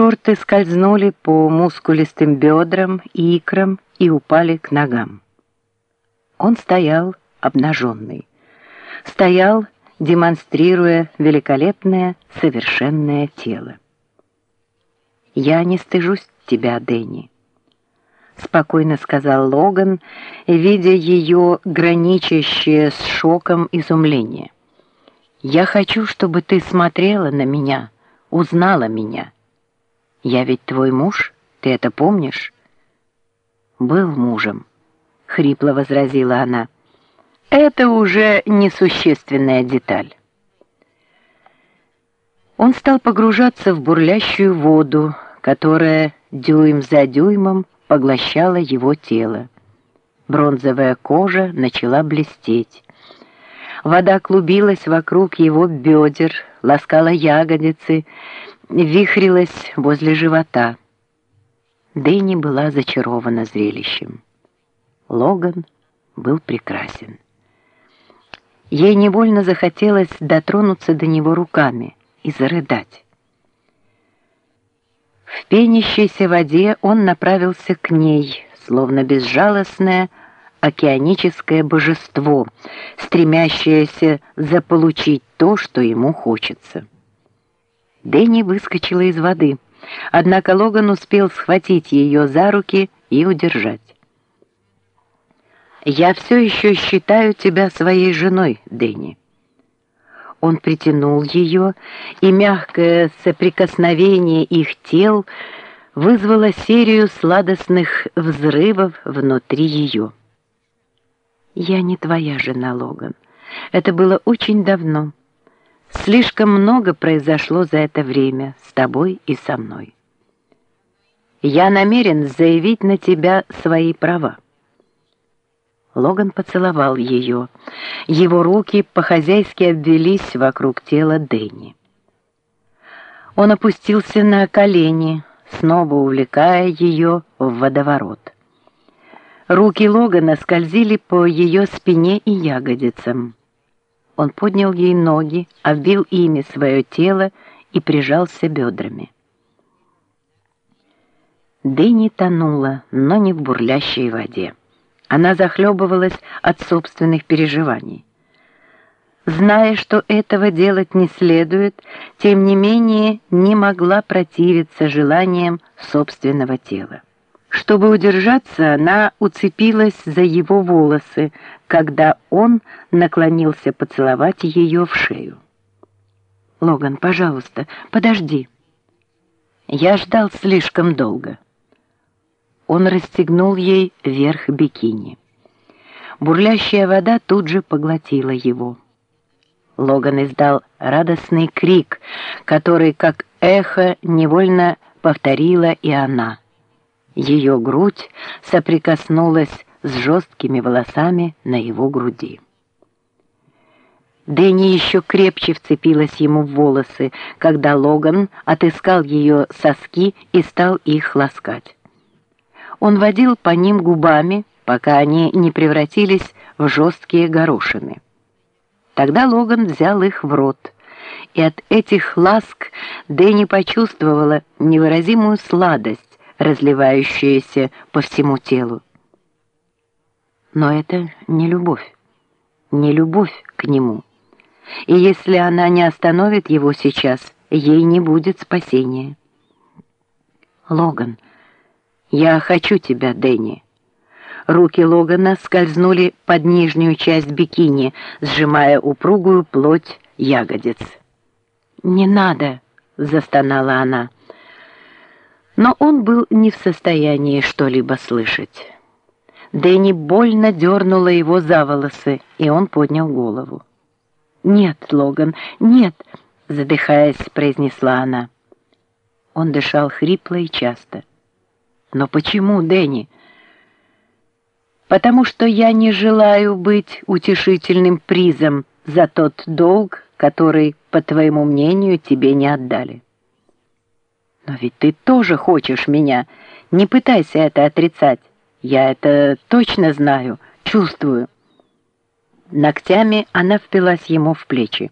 шорты скользнули по мускулистым бедрам и икрам и упали к ногам. Он стоял обнаженный. Стоял, демонстрируя великолепное, совершенное тело. «Я не стыжусь тебя, Дэнни», — спокойно сказал Логан, видя ее граничащее с шоком изумление. «Я хочу, чтобы ты смотрела на меня, узнала меня. Я ведь твой муж, ты это помнишь?» «Был мужем», — хрипло возразила она. «Это уже несущественная деталь». Он стал погружаться в бурлящую воду, которая дюйм за дюймом поглощала его тело. Бронзовая кожа начала блестеть. Вода клубилась вокруг его бедер, ласкала ягодицы, вихрилась возле живота. Дэнни была зачарована зрелищем. Логан был прекрасен. Ей невольно захотелось дотронуться до него руками и зарыдать. В пенящейся воде он направился к ней, словно безжалостное океаническое божество, стремящееся заполучить то, что ему хочется. Дэнни выскочила из воды, однако Логан успел схватить ее за руки и удержать. «Я все еще считаю тебя своей женой, Дэнни». Он притянул ее, и мягкое соприкосновение их тел вызвало серию сладостных взрывов внутри ее. «Я не твоя жена, Логан. Это было очень давно. Слишком много произошло за это время с тобой и со мной. Я намерен заявить на тебя свои права». Логан поцеловал ее. Его руки по-хозяйски обвелись вокруг тела Дэнни. Он опустился на колени, снова увлекая ее в водоворот. Руки Логана скользили по ее спине и ягодицам. Он поднял ей ноги, обвил ими свое тело и прижался бедрами. Дэнни тонула, но не в бурлящей воде. Она захлебывалась от собственных переживаний. Зная, что этого делать не следует, тем не менее не могла противиться желаниям собственного тела. Чтобы удержаться, она уцепилась за его волосы, когда он наклонился поцеловать ее в шею. «Логан, пожалуйста, подожди». Я ждал слишком долго. Он расстегнул ей верх бикини. Бурлящая вода тут же поглотила его. Логан издал радостный крик, который, как эхо, невольно повторила и она. Ее грудь соприкоснулась с жесткими волосами на его груди. Дэнни еще крепче вцепилась ему в волосы, когда Логан отыскал ее соски и стал их ласкать. Он водил по ним губами, пока они не превратились в жесткие горошины. Тогда Логан взял их в рот, и от этих ласк Дэнни почувствовала невыразимую сладость, разливающуюся по всему телу. Но это не любовь, не любовь к нему. И если она не остановит его сейчас, ей не будет спасения. Логан, «Я хочу тебя, Дэнни». Руки Логана скользнули под нижнюю часть бикини, сжимая упругую плоть ягодиц. «Не надо!» — застонала она. Но он был не в состоянии что-либо слышать. Дэнни больно дернула его за волосы, и он поднял голову. «Нет, Логан, нет!» — задыхаясь, произнесла она. Он дышал хрипло и часто. Но почему, Дэнни? Потому что я не желаю быть утешительным призом за тот долг, который, по твоему мнению, тебе не отдали. Но ведь ты тоже хочешь меня. Не пытайся это отрицать. Я это точно знаю, чувствую. Ногтями она впилась ему в плечи.